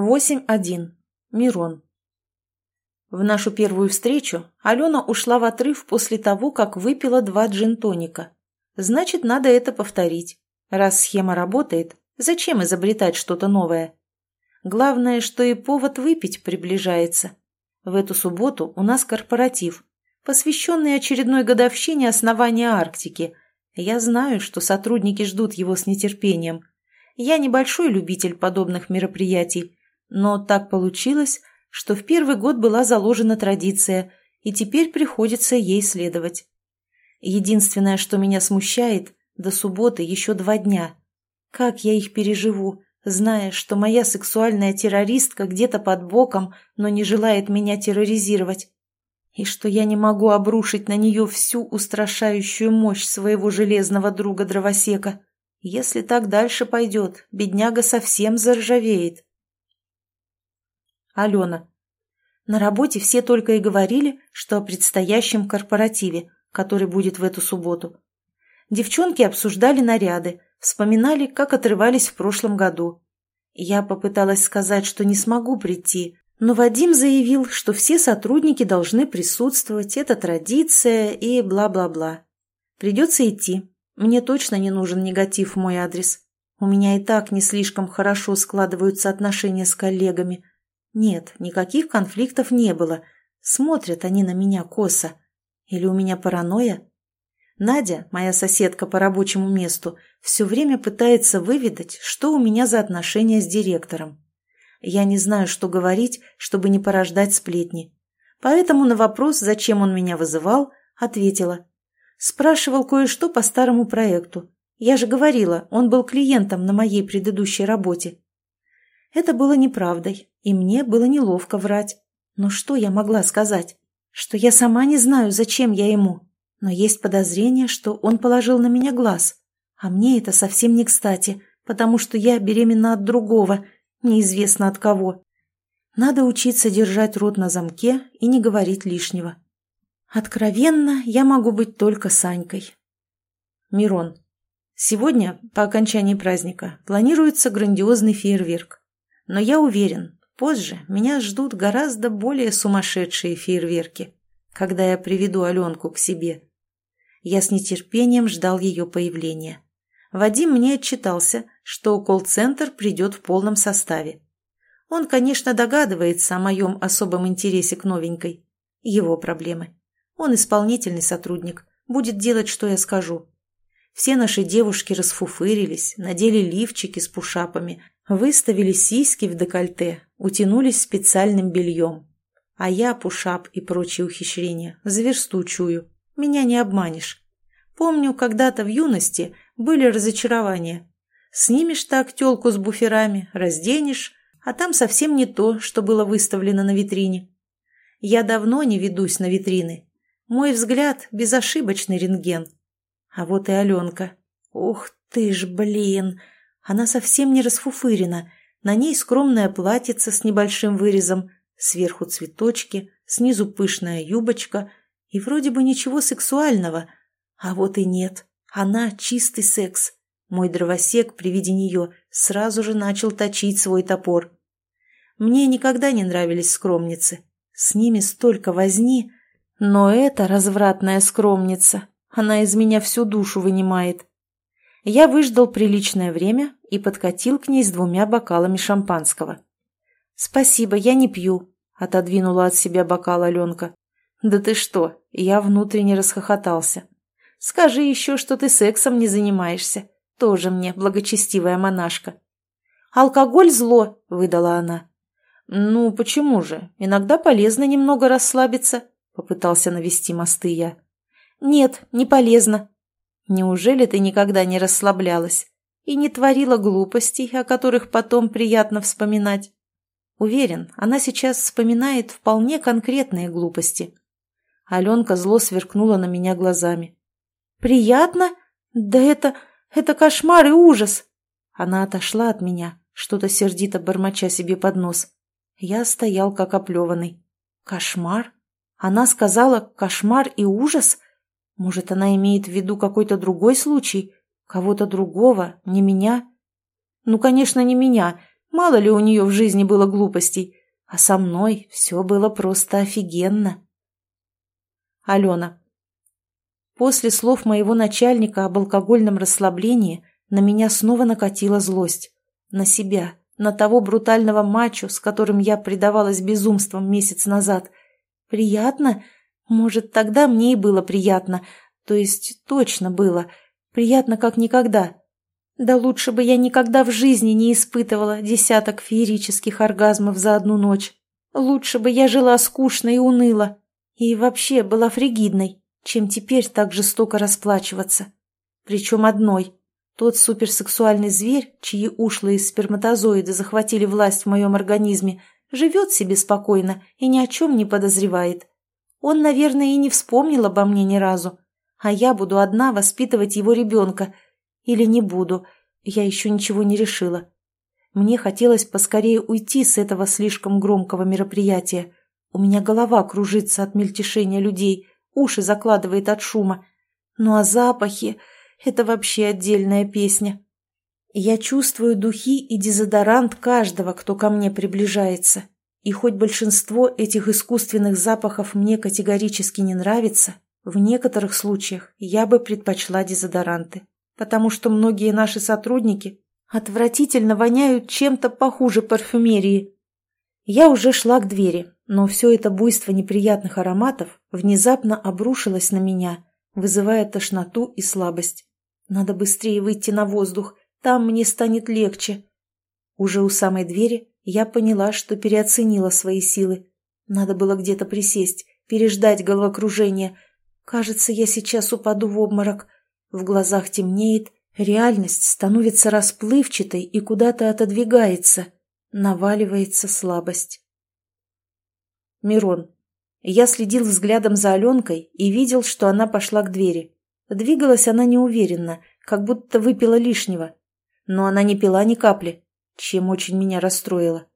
8.1. Мирон. В нашу первую встречу Алена ушла в отрыв после того, как выпила два джин-тоника. Значит, надо это повторить. Раз схема работает, зачем изобретать что-то новое? Главное, что и повод выпить приближается. В эту субботу у нас корпоратив, посвященный очередной годовщине основания Арктики. Я знаю, что сотрудники ждут его с нетерпением. Я небольшой любитель подобных мероприятий, но так получилось, что в первый год была заложена традиция, и теперь приходится ей следовать. Единственное, что меня смущает, до субботы еще два дня. Как я их переживу, зная, что моя сексуальная террористка где-то под боком, но не желает меня терроризировать? И что я не могу обрушить на нее всю устрашающую мощь своего железного друга-дровосека? Если так дальше пойдет, бедняга совсем заржавеет. Алена. На работе все только и говорили, что о предстоящем корпоративе, который будет в эту субботу. Девчонки обсуждали наряды, вспоминали, как отрывались в прошлом году. Я попыталась сказать, что не смогу прийти, но Вадим заявил, что все сотрудники должны присутствовать, это традиция и бла-бла-бла. Придется идти. Мне точно не нужен негатив в мой адрес. У меня и так не слишком хорошо складываются отношения с коллегами – нет, никаких конфликтов не было. Смотрят они на меня косо. Или у меня паранойя? Надя, моя соседка по рабочему месту, все время пытается выведать, что у меня за отношения с директором. Я не знаю, что говорить, чтобы не порождать сплетни. Поэтому на вопрос, зачем он меня вызывал, ответила. Спрашивал кое-что по старому проекту. Я же говорила, он был клиентом на моей предыдущей работе. Это было неправдой, и мне было неловко врать. Но что я могла сказать? Что я сама не знаю, зачем я ему. Но есть подозрение, что он положил на меня глаз. А мне это совсем не кстати, потому что я беременна от другого, неизвестно от кого. Надо учиться держать рот на замке и не говорить лишнего. Откровенно, я могу быть только Санькой. Мирон. Сегодня, по окончании праздника, планируется грандиозный фейерверк. Но я уверен, позже меня ждут гораздо более сумасшедшие фейерверки, когда я приведу Аленку к себе. Я с нетерпением ждал ее появления. Вадим мне отчитался, что колл-центр придет в полном составе. Он, конечно, догадывается о моем особом интересе к новенькой. Его проблемы. Он исполнительный сотрудник, будет делать, что я скажу. Все наши девушки расфуфырились, надели лифчики с пушапами, Выставили сиськи в декольте, утянулись специальным бельем. А я, пушап и прочие ухищрения, чую. Меня не обманешь. Помню, когда-то в юности были разочарования. Снимешь так телку с буферами, разденешь, а там совсем не то, что было выставлено на витрине. Я давно не ведусь на витрины. Мой взгляд – безошибочный рентген. А вот и Аленка. Ух ты ж, блин! Она совсем не расфуфырена. На ней скромное платьице с небольшим вырезом, сверху цветочки, снизу пышная юбочка. И вроде бы ничего сексуального. А вот и нет. Она чистый секс. Мой дровосек при виде нее сразу же начал точить свой топор. Мне никогда не нравились скромницы. С ними столько возни. Но эта развратная скромница, она из меня всю душу вынимает. Я выждал приличное время и подкатил к ней с двумя бокалами шампанского. «Спасибо, я не пью», — отодвинула от себя бокал Аленка. «Да ты что?» — я внутренне расхохотался. «Скажи еще, что ты сексом не занимаешься. Тоже мне благочестивая монашка». «Алкоголь – зло», – выдала она. «Ну, почему же? Иногда полезно немного расслабиться», – попытался навести мосты я. «Нет, не полезно», Неужели ты никогда не расслаблялась и не творила глупостей, о которых потом приятно вспоминать? Уверен, она сейчас вспоминает вполне конкретные глупости. Аленка зло сверкнула на меня глазами. «Приятно? Да это... это кошмар и ужас!» Она отошла от меня, что-то сердито бормоча себе под нос. Я стоял как оплеванный. «Кошмар? Она сказала «кошмар и ужас»?» Может, она имеет в виду какой-то другой случай? Кого-то другого, не меня? Ну, конечно, не меня. Мало ли у нее в жизни было глупостей, а со мной все было просто офигенно. Алена. После слов моего начальника об алкогольном расслаблении на меня снова накатила злость. На себя, на того брутального мачо, с которым я предавалась безумствам месяц назад. Приятно? Может, тогда мне и было приятно. То есть точно было. Приятно как никогда. Да лучше бы я никогда в жизни не испытывала десяток феерических оргазмов за одну ночь. Лучше бы я жила скучно и уныло. И вообще была фригидной, чем теперь так жестоко расплачиваться. Причем одной. Тот суперсексуальный зверь, чьи ушлые сперматозоиды захватили власть в моем организме, живет себе спокойно и ни о чем не подозревает. Он, наверное, и не вспомнил обо мне ни разу. А я буду одна воспитывать его ребенка – или не буду. Я еще ничего не решила. Мне хотелось поскорее уйти с этого слишком громкого мероприятия. У меня голова кружится от мельтешения людей, уши закладывает от шума. Ну а запахи — это вообще отдельная песня. Я чувствую духи и дезодорант каждого, кто ко мне приближается. И хоть большинство этих искусственных запахов мне категорически не нравится, в некоторых случаях я бы предпочла дезодоранты потому что многие наши сотрудники отвратительно воняют чем-то похуже парфюмерии. Я уже шла к двери, но все это буйство неприятных ароматов внезапно обрушилось на меня, вызывая тошноту и слабость. Надо быстрее выйти на воздух, там мне станет легче. Уже у самой двери я поняла, что переоценила свои силы. Надо было где-то присесть, переждать головокружение. Кажется, я сейчас упаду в обморок – в глазах темнеет, реальность становится расплывчатой и куда-то отодвигается. Наваливается слабость. Мирон. Я следил взглядом за Аленкой и видел, что она пошла к двери. Двигалась она неуверенно, как будто выпила лишнего. Но она не пила ни капли, чем очень меня расстроило.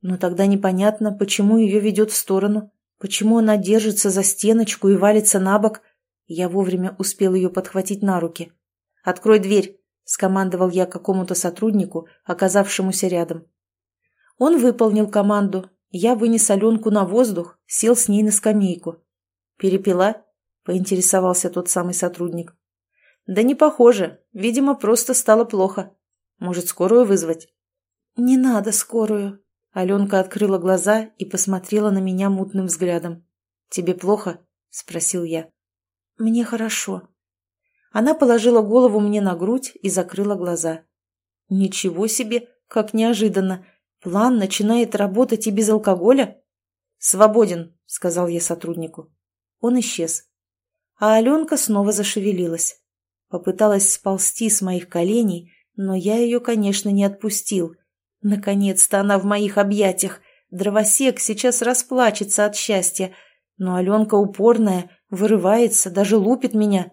Но тогда непонятно, почему ее ведет в сторону, почему она держится за стеночку и валится на бок, я вовремя успел ее подхватить на руки. «Открой дверь!» – скомандовал я какому-то сотруднику, оказавшемуся рядом. Он выполнил команду. Я вынес Аленку на воздух, сел с ней на скамейку. «Перепила?» – поинтересовался тот самый сотрудник. «Да не похоже. Видимо, просто стало плохо. Может, скорую вызвать?» «Не надо скорую». Аленка открыла глаза и посмотрела на меня мутным взглядом. «Тебе плохо?» – спросил я. «Мне хорошо». Она положила голову мне на грудь и закрыла глаза. «Ничего себе, как неожиданно! План начинает работать и без алкоголя?» «Свободен», — сказал я сотруднику. Он исчез. А Аленка снова зашевелилась. Попыталась сползти с моих коленей, но я ее, конечно, не отпустил. Наконец-то она в моих объятиях. Дровосек сейчас расплачется от счастья. Но Аленка упорная, Вырывается, даже лупит меня.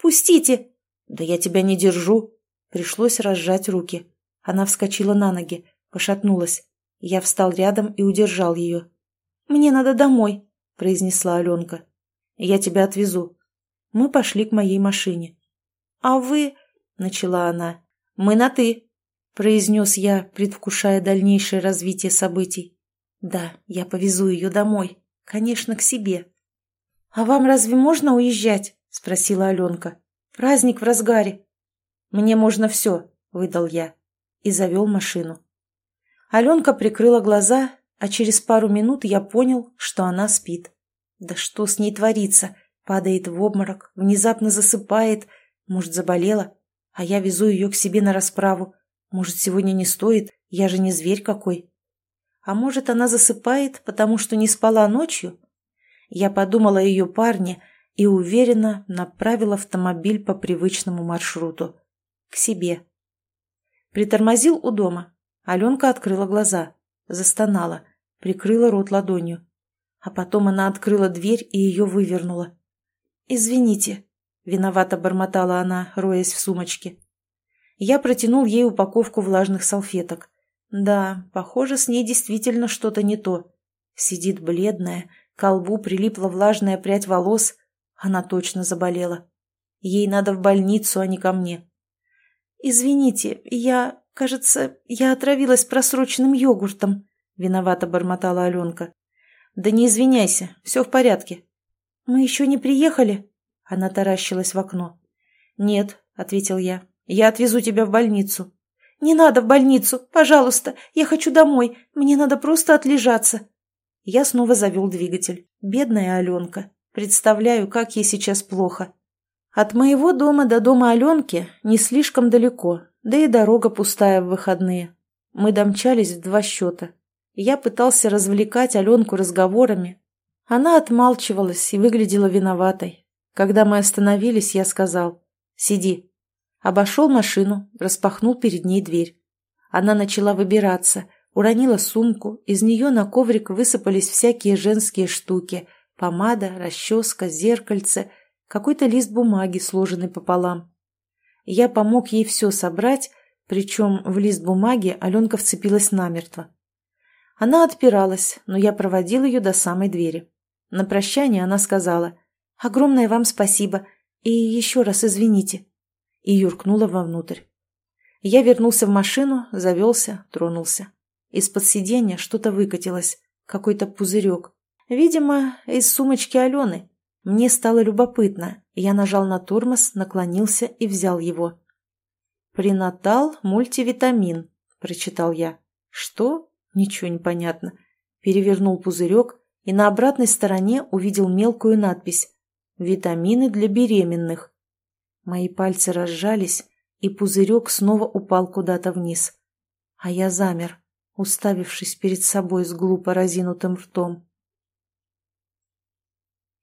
«Пустите!» «Да я тебя не держу!» Пришлось разжать руки. Она вскочила на ноги, пошатнулась. Я встал рядом и удержал ее. «Мне надо домой», — произнесла Аленка. «Я тебя отвезу». Мы пошли к моей машине. «А вы...» — начала она. «Мы на «ты», — произнес я, предвкушая дальнейшее развитие событий. «Да, я повезу ее домой. Конечно, к себе». «А вам разве можно уезжать?» – спросила Аленка. «Праздник в разгаре». «Мне можно все», – выдал я. И завел машину. Аленка прикрыла глаза, а через пару минут я понял, что она спит. Да что с ней творится? Падает в обморок, внезапно засыпает. Может, заболела? А я везу ее к себе на расправу. Может, сегодня не стоит? Я же не зверь какой. А может, она засыпает, потому что не спала ночью? Я подумала о ее парне и уверенно направила автомобиль по привычному маршруту. К себе. Притормозил у дома. Аленка открыла глаза, застонала, прикрыла рот ладонью. А потом она открыла дверь и ее вывернула. «Извините», — виновато бормотала она, роясь в сумочке. Я протянул ей упаковку влажных салфеток. Да, похоже, с ней действительно что-то не то. Сидит бледная, к колбу прилипла влажная прядь волос. Она точно заболела. Ей надо в больницу, а не ко мне. «Извините, я... кажется, я отравилась просроченным йогуртом», — виновато бормотала Аленка. «Да не извиняйся, все в порядке». «Мы еще не приехали?» Она таращилась в окно. «Нет», — ответил я, — «я отвезу тебя в больницу». «Не надо в больницу, пожалуйста, я хочу домой, мне надо просто отлежаться». Я снова завел двигатель. Бедная Аленка. Представляю, как ей сейчас плохо. От моего дома до дома Аленки не слишком далеко, да и дорога пустая в выходные. Мы домчались в два счета. Я пытался развлекать Аленку разговорами. Она отмалчивалась и выглядела виноватой. Когда мы остановились, я сказал «Сиди». Обошел машину, распахнул перед ней дверь. Она начала выбираться, уронила сумку, из нее на коврик высыпались всякие женские штуки – помада, расческа, зеркальце, какой-то лист бумаги, сложенный пополам. Я помог ей все собрать, причем в лист бумаги Аленка вцепилась намертво. Она отпиралась, но я проводил ее до самой двери. На прощание она сказала «Огромное вам спасибо и еще раз извините» и юркнула вовнутрь. Я вернулся в машину, завелся, тронулся. Из-под сиденья что-то выкатилось, какой-то пузырек. Видимо, из сумочки Алены. Мне стало любопытно. Я нажал на тормоз, наклонился и взял его. «Пренатал мультивитамин», — прочитал я. «Что?» Ничего не понятно. Перевернул пузырек и на обратной стороне увидел мелкую надпись «Витамины для беременных». Мои пальцы разжались, и пузырек снова упал куда-то вниз. А я замер, уставившись перед собой с глупо разинутым ртом.